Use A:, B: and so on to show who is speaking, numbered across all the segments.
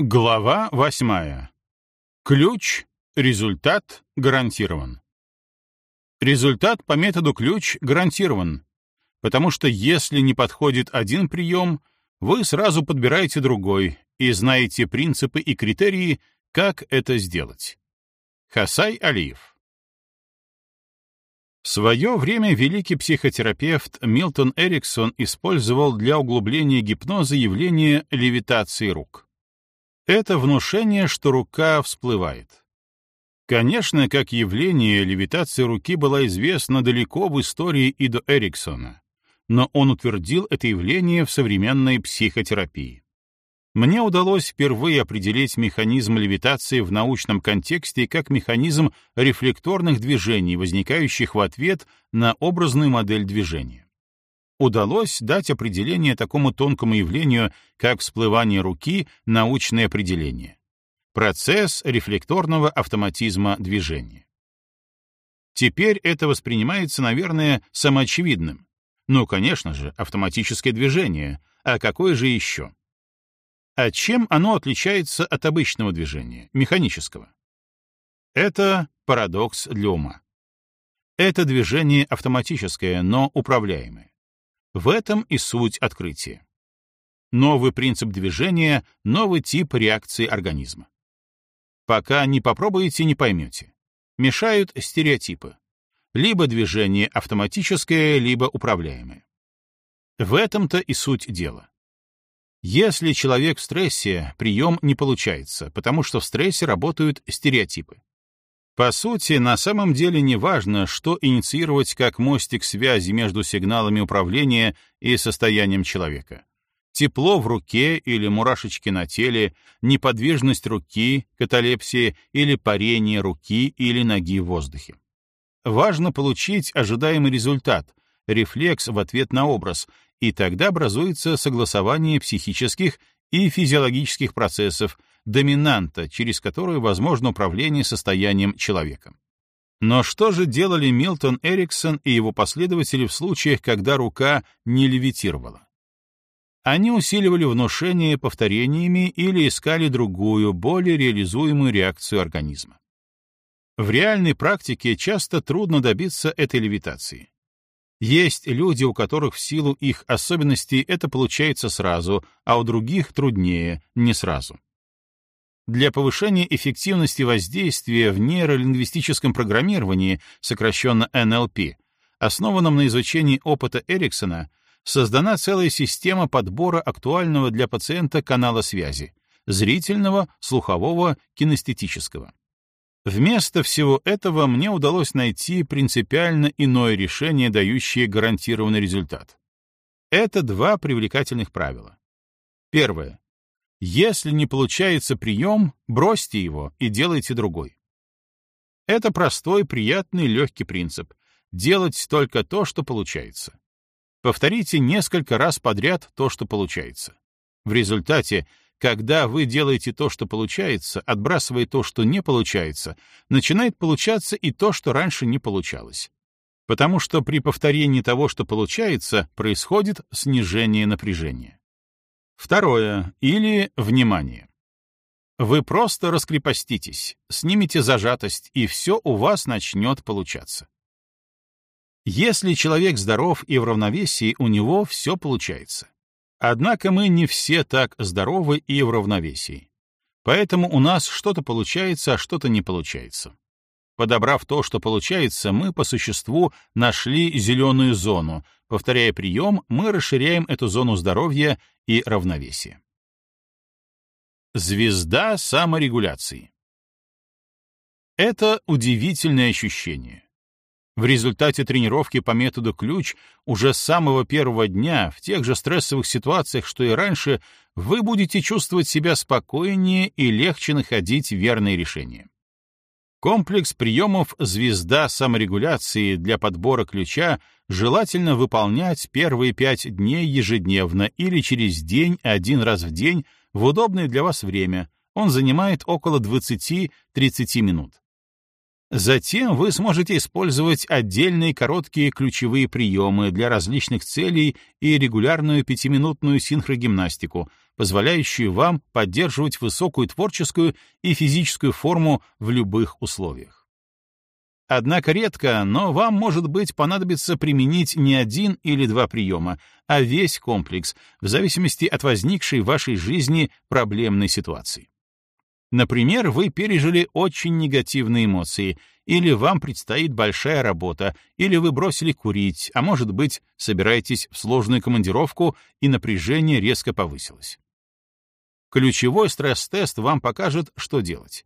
A: Глава восьмая. Ключ, результат гарантирован. Результат по методу ключ гарантирован, потому что если не подходит один прием, вы сразу подбираете другой и знаете принципы и критерии, как это сделать. Хасай Алиев. В свое время великий психотерапевт Милтон Эриксон использовал для углубления гипноза явление левитации рук. Это внушение, что рука всплывает. Конечно, как явление, левитация руки была известна далеко в истории и до Эриксона, но он утвердил это явление в современной психотерапии. Мне удалось впервые определить механизм левитации в научном контексте как механизм рефлекторных движений, возникающих в ответ на образную модель движения удалось дать определение такому тонкому явлению, как всплывание руки, научное определение. Процесс рефлекторного автоматизма движения. Теперь это воспринимается, наверное, самоочевидным. Ну, конечно же, автоматическое движение. А какое же еще? А чем оно отличается от обычного движения, механического? Это парадокс для ума. Это движение автоматическое, но управляемое. В этом и суть открытия. Новый принцип движения, новый тип реакции организма. Пока не попробуете, не поймете. Мешают стереотипы. Либо движение автоматическое, либо управляемое. В этом-то и суть дела. Если человек в стрессе, прием не получается, потому что в стрессе работают стереотипы. По сути, на самом деле не важно, что инициировать как мостик связи между сигналами управления и состоянием человека. Тепло в руке или мурашечки на теле, неподвижность руки, каталепсия или парение руки или ноги в воздухе. Важно получить ожидаемый результат, рефлекс в ответ на образ, и тогда образуется согласование психических и физиологических процессов, доминанта, через которую возможно управление состоянием человека. Но что же делали Милтон Эриксон и его последователи в случаях, когда рука не левитировала? Они усиливали внушение повторениями или искали другую, более реализуемую реакцию организма. В реальной практике часто трудно добиться этой левитации. Есть люди, у которых в силу их особенностей это получается сразу, а у других труднее, не сразу. Для повышения эффективности воздействия в нейролингвистическом программировании, сокращенно NLP, основанном на изучении опыта Эриксона, создана целая система подбора актуального для пациента канала связи — зрительного, слухового, кинестетического. Вместо всего этого мне удалось найти принципиально иное решение, дающее гарантированный результат. Это два привлекательных правила. Первое. Если не получается прием, бросьте его и делайте другой. Это простой, приятный, легкий принцип. Делать только то, что получается. Повторите несколько раз подряд то, что получается. В результате, когда вы делаете то, что получается, отбрасывая то, что не получается, начинает получаться и то, что раньше не получалось. Потому что при повторении того, что получается, происходит снижение напряжения. Второе. Или внимание. Вы просто раскрепоститесь, снимите зажатость, и все у вас начнет получаться. Если человек здоров и в равновесии, у него все получается. Однако мы не все так здоровы и в равновесии. Поэтому у нас что-то получается, а что-то не получается. Подобрав то, что получается, мы по существу нашли зеленую зону. Повторяя прием, мы расширяем эту зону здоровья и равновесия. Звезда саморегуляции. Это удивительное ощущение. В результате тренировки по методу ключ уже с самого первого дня в тех же стрессовых ситуациях, что и раньше, вы будете чувствовать себя спокойнее и легче находить верные решения. Комплекс приемов «Звезда саморегуляции» для подбора ключа желательно выполнять первые пять дней ежедневно или через день один раз в день в удобное для вас время. Он занимает около 20-30 минут. Затем вы сможете использовать отдельные короткие ключевые приемы для различных целей и регулярную пятиминутную синхрогимнастику, позволяющую вам поддерживать высокую творческую и физическую форму в любых условиях. Однако редко, но вам, может быть, понадобится применить не один или два приема, а весь комплекс, в зависимости от возникшей в вашей жизни проблемной ситуации. Например, вы пережили очень негативные эмоции, или вам предстоит большая работа, или вы бросили курить, а может быть, собираетесь в сложную командировку, и напряжение резко повысилось. Ключевой стресс-тест вам покажет, что делать.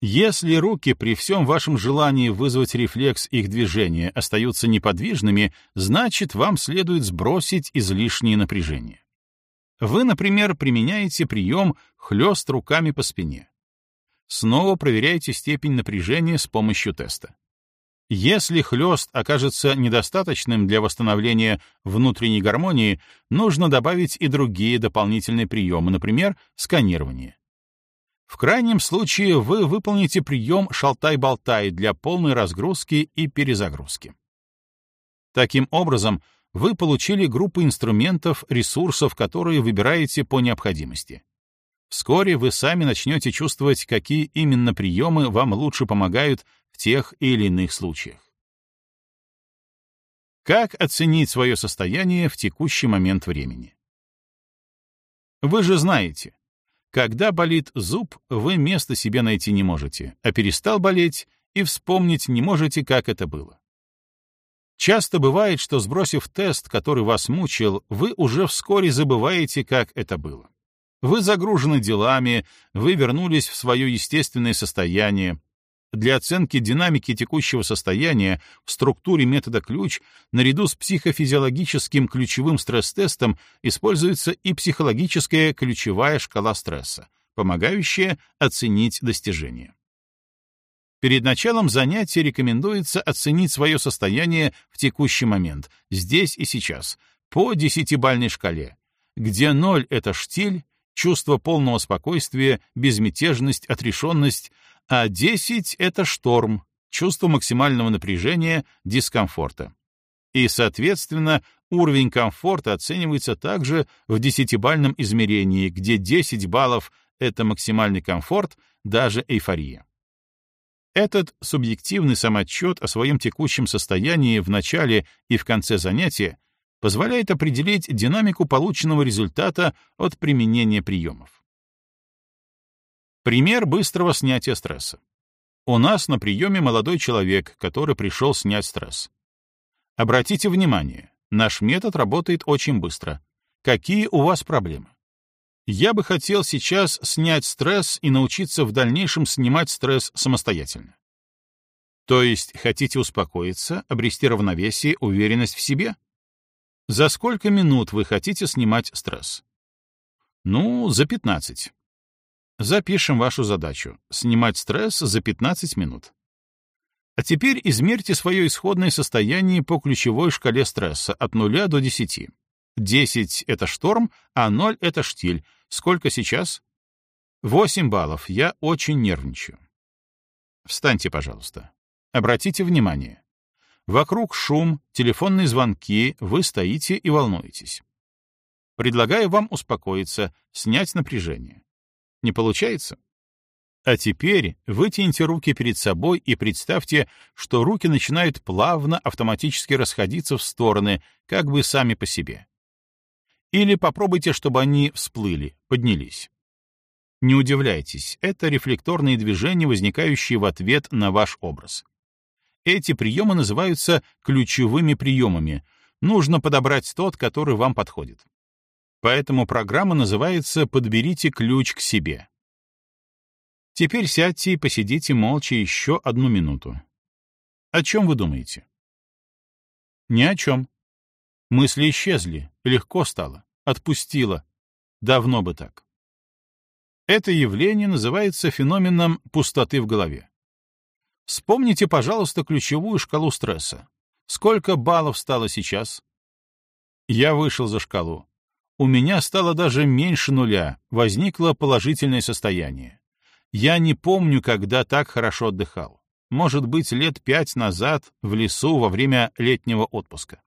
A: Если руки при всем вашем желании вызвать рефлекс их движения остаются неподвижными, значит, вам следует сбросить излишнее напряжение. Вы, например, применяете прием хлест руками по спине. Снова проверяйте степень напряжения с помощью теста. Если хлест окажется недостаточным для восстановления внутренней гармонии, нужно добавить и другие дополнительные приемы, например, сканирование. В крайнем случае вы выполните прием «шалтай-болтай» для полной разгрузки и перезагрузки. Таким образом, вы получили группу инструментов, ресурсов, которые выбираете по необходимости. Вскоре вы сами начнете чувствовать, какие именно приемы вам лучше помогают в тех или иных случаях. Как оценить свое состояние в текущий момент времени? Вы же знаете, когда болит зуб, вы места себе найти не можете, а перестал болеть и вспомнить не можете, как это было. Часто бывает, что, сбросив тест, который вас мучил, вы уже вскоре забываете, как это было. Вы загружены делами, вы вернулись в свое естественное состояние, для оценки динамики текущего состояния в структуре метода ключ наряду с психофизиологическим ключевым стресс-тестом используется и психологическая ключевая шкала стресса, помогающая оценить достижения. Перед началом занятия рекомендуется оценить свое состояние в текущий момент, здесь и сейчас, по десятибальной шкале, где 0 — это штиль, чувство полного спокойствия, безмятежность, отрешенность, а 10 — это шторм, чувство максимального напряжения, дискомфорта. И, соответственно, уровень комфорта оценивается также в десятибальном измерении, где 10 баллов — это максимальный комфорт, даже эйфория. Этот субъективный самоотчет о своем текущем состоянии в начале и в конце занятия позволяет определить динамику полученного результата от применения приемов. Пример быстрого снятия стресса. У нас на приеме молодой человек, который пришел снять стресс. Обратите внимание, наш метод работает очень быстро. Какие у вас проблемы? Я бы хотел сейчас снять стресс и научиться в дальнейшем снимать стресс самостоятельно. То есть хотите успокоиться, обрести равновесие, уверенность в себе? За сколько минут вы хотите снимать стресс? Ну, за 15. Запишем вашу задачу — снимать стресс за 15 минут. А теперь измерьте свое исходное состояние по ключевой шкале стресса от 0 до 10. 10 — это шторм, а 0 — это штиль. Сколько сейчас? 8 баллов. Я очень нервничаю. Встаньте, пожалуйста. Обратите внимание. Вокруг шум, телефонные звонки, вы стоите и волнуетесь. Предлагаю вам успокоиться, снять напряжение. Не получается? А теперь вытяните руки перед собой и представьте, что руки начинают плавно автоматически расходиться в стороны, как бы сами по себе. Или попробуйте, чтобы они всплыли, поднялись. Не удивляйтесь, это рефлекторные движения, возникающие в ответ на ваш образ. Эти приемы называются ключевыми приемами. Нужно подобрать тот, который вам подходит. Поэтому программа называется «Подберите ключ к себе». Теперь сядьте и посидите молча еще одну минуту. О чем вы думаете? Ни о чем. Мысли исчезли, легко стало, отпустило. Давно бы так. Это явление называется феноменом пустоты в голове. Вспомните, пожалуйста, ключевую шкалу стресса. Сколько баллов стало сейчас? Я вышел за шкалу. У меня стало даже меньше нуля, возникло положительное состояние. Я не помню, когда так хорошо отдыхал. Может быть, лет пять назад в лесу во время летнего отпуска.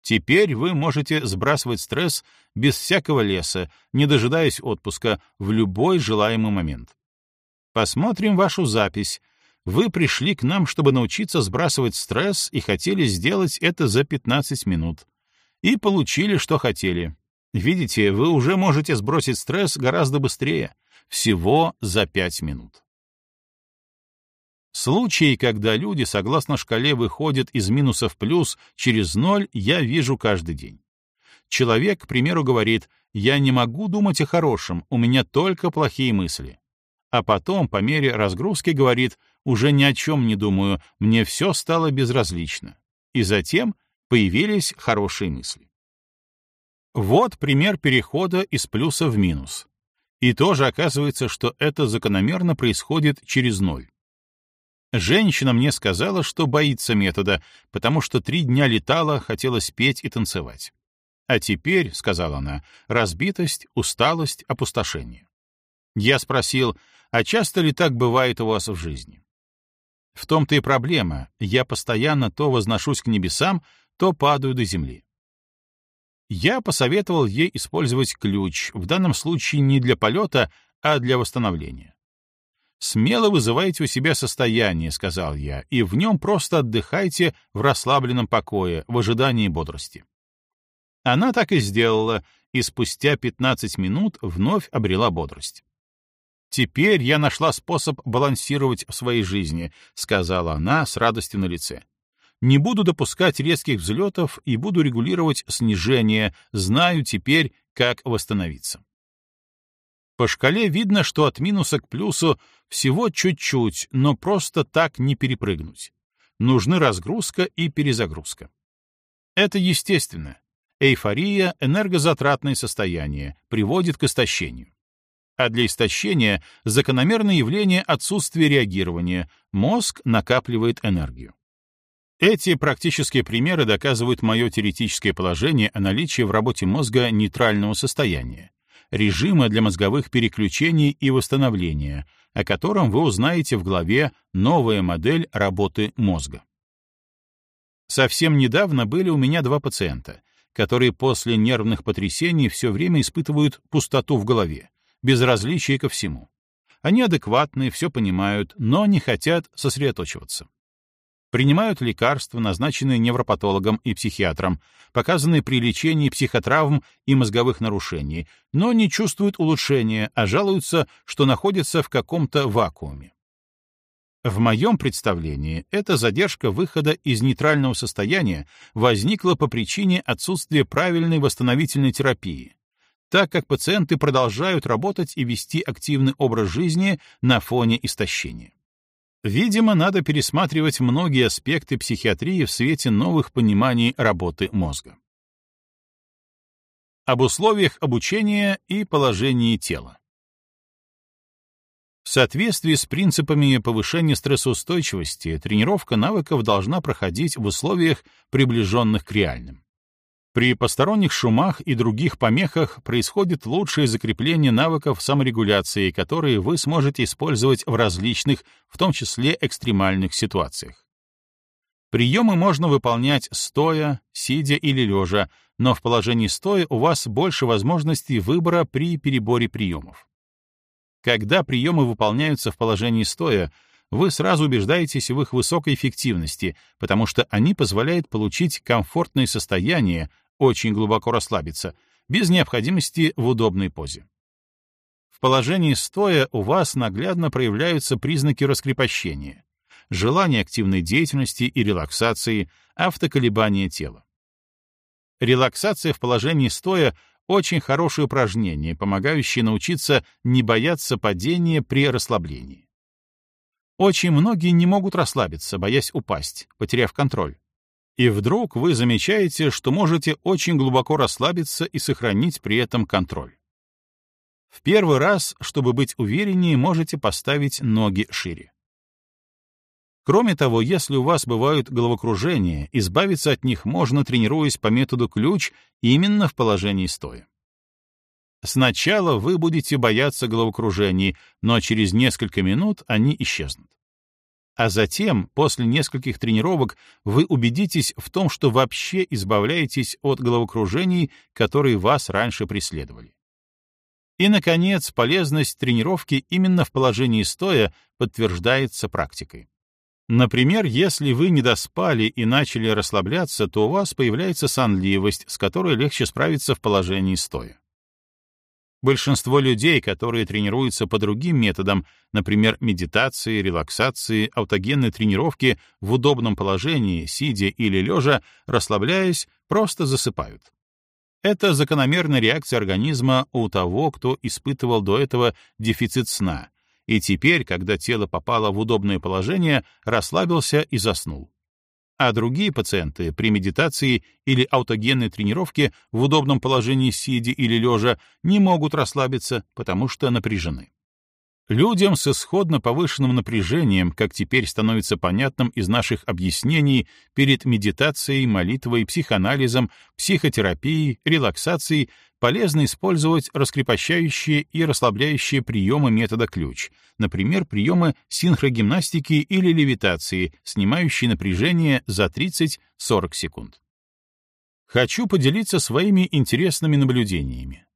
A: Теперь вы можете сбрасывать стресс без всякого леса, не дожидаясь отпуска, в любой желаемый момент. Посмотрим вашу запись. Вы пришли к нам, чтобы научиться сбрасывать стресс и хотели сделать это за 15 минут. И получили, что хотели. Видите, вы уже можете сбросить стресс гораздо быстрее, всего за 5 минут. Случаи, когда люди, согласно шкале, выходят из минуса в плюс через ноль, я вижу каждый день. Человек, к примеру, говорит, «Я не могу думать о хорошем, у меня только плохие мысли». А потом, по мере разгрузки, говорит, «Уже ни о чем не думаю, мне все стало безразлично». И затем появились хорошие мысли. Вот пример перехода из плюса в минус. И тоже оказывается, что это закономерно происходит через ноль. Женщина мне сказала, что боится метода, потому что три дня летала, хотелось петь и танцевать. А теперь, — сказала она, — разбитость, усталость, опустошение. Я спросил, а часто ли так бывает у вас в жизни? В том-то и проблема. Я постоянно то возношусь к небесам, то падаю до земли. Я посоветовал ей использовать ключ, в данном случае не для полета, а для восстановления. «Смело вызывайте у себя состояние», — сказал я, «и в нем просто отдыхайте в расслабленном покое, в ожидании бодрости». Она так и сделала, и спустя 15 минут вновь обрела бодрость. «Теперь я нашла способ балансировать в своей жизни», — сказала она с радостью на лице. «Не буду допускать резких взлетов и буду регулировать снижение, знаю теперь, как восстановиться». По шкале видно, что от минуса к плюсу всего чуть-чуть, но просто так не перепрыгнуть. Нужны разгрузка и перезагрузка. Это естественно. Эйфория — энергозатратное состояние, приводит к истощению. А для истощения закономерное явление отсутствия реагирования, мозг накапливает энергию. Эти практические примеры доказывают мое теоретическое положение о наличии в работе мозга нейтрального состояния, режима для мозговых переключений и восстановления, о котором вы узнаете в главе «Новая модель работы мозга». Совсем недавно были у меня два пациента, которые после нервных потрясений все время испытывают пустоту в голове, безразличие ко всему. Они адекватные, все понимают, но не хотят сосредоточиваться принимают лекарства, назначенные невропатологом и психиатром, показанные при лечении психотравм и мозговых нарушений, но не чувствуют улучшения, а жалуются, что находятся в каком-то вакууме. В моем представлении эта задержка выхода из нейтрального состояния возникла по причине отсутствия правильной восстановительной терапии, так как пациенты продолжают работать и вести активный образ жизни на фоне истощения. Видимо, надо пересматривать многие аспекты психиатрии в свете новых пониманий работы мозга. Об условиях обучения и положении тела. В соответствии с принципами повышения стрессоустойчивости, тренировка навыков должна проходить в условиях, приближенных к реальным. При посторонних шумах и других помехах происходит лучшее закрепление навыков саморегуляции, которые вы сможете использовать в различных, в том числе экстремальных ситуациях. Приемы можно выполнять стоя, сидя или лежа, но в положении стоя у вас больше возможностей выбора при переборе приемов. Когда приемы выполняются в положении стоя, вы сразу убеждаетесь в их высокой эффективности, потому что они позволяют получить комфортное состояние, очень глубоко расслабиться, без необходимости в удобной позе. В положении стоя у вас наглядно проявляются признаки раскрепощения, желание активной деятельности и релаксации, автоколебания тела. Релаксация в положении стоя — очень хорошее упражнение, помогающее научиться не бояться падения при расслаблении. Очень многие не могут расслабиться, боясь упасть, потеряв контроль. И вдруг вы замечаете, что можете очень глубоко расслабиться и сохранить при этом контроль. В первый раз, чтобы быть увереннее, можете поставить ноги шире. Кроме того, если у вас бывают головокружения, избавиться от них можно, тренируясь по методу ключ именно в положении стоя. Сначала вы будете бояться головокружений, но через несколько минут они исчезнут. А затем, после нескольких тренировок, вы убедитесь в том, что вообще избавляетесь от головокружений, которые вас раньше преследовали. И, наконец, полезность тренировки именно в положении стоя подтверждается практикой. Например, если вы не доспали и начали расслабляться, то у вас появляется сонливость, с которой легче справиться в положении стоя. Большинство людей, которые тренируются по другим методам, например, медитации, релаксации, аутогенной тренировки в удобном положении, сидя или лежа, расслабляясь, просто засыпают. Это закономерная реакция организма у того, кто испытывал до этого дефицит сна, и теперь, когда тело попало в удобное положение, расслабился и заснул а другие пациенты при медитации или аутогенной тренировке в удобном положении сидя или лежа не могут расслабиться, потому что напряжены. Людям с исходно повышенным напряжением, как теперь становится понятным из наших объяснений, перед медитацией, молитвой, психоанализом, психотерапией, релаксацией полезно использовать раскрепощающие и расслабляющие приемы метода ключ, например, приемы синхрогимнастики или левитации, снимающие напряжение за 30-40 секунд. Хочу поделиться своими интересными наблюдениями.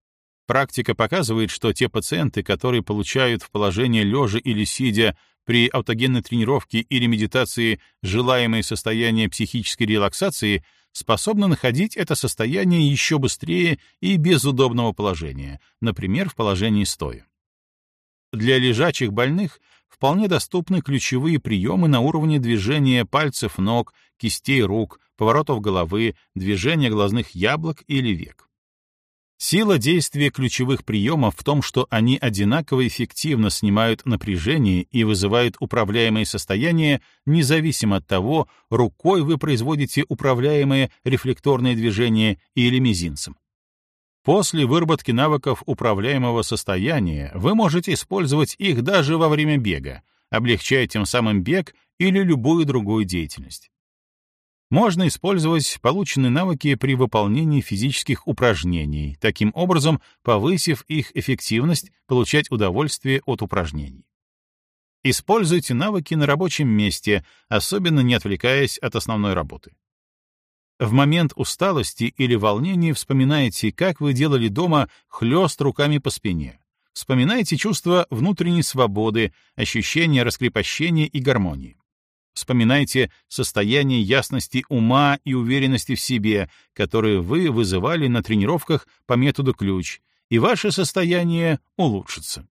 A: Практика показывает, что те пациенты, которые получают в положении лежа или сидя при аутогенной тренировке или медитации желаемое состояние психической релаксации, способны находить это состояние еще быстрее и без удобного положения, например, в положении стоя. Для лежачих больных вполне доступны ключевые приемы на уровне движения пальцев ног, кистей рук, поворотов головы, движения глазных яблок или век. Сила действия ключевых приемов в том, что они одинаково эффективно снимают напряжение и вызывают управляемое состояние, независимо от того, рукой вы производите управляемое рефлекторное движение или мизинцем. После выработки навыков управляемого состояния вы можете использовать их даже во время бега, облегчая тем самым бег или любую другую деятельность. Можно использовать полученные навыки при выполнении физических упражнений, таким образом повысив их эффективность, получать удовольствие от упражнений. Используйте навыки на рабочем месте, особенно не отвлекаясь от основной работы. В момент усталости или волнения вспоминайте, как вы делали дома хлёст руками по спине. Вспоминайте чувство внутренней свободы, ощущение раскрепощения и гармонии. Вспоминайте состояние ясности ума и уверенности в себе, которые вы вызывали на тренировках по методу ключ, и ваше состояние улучшится.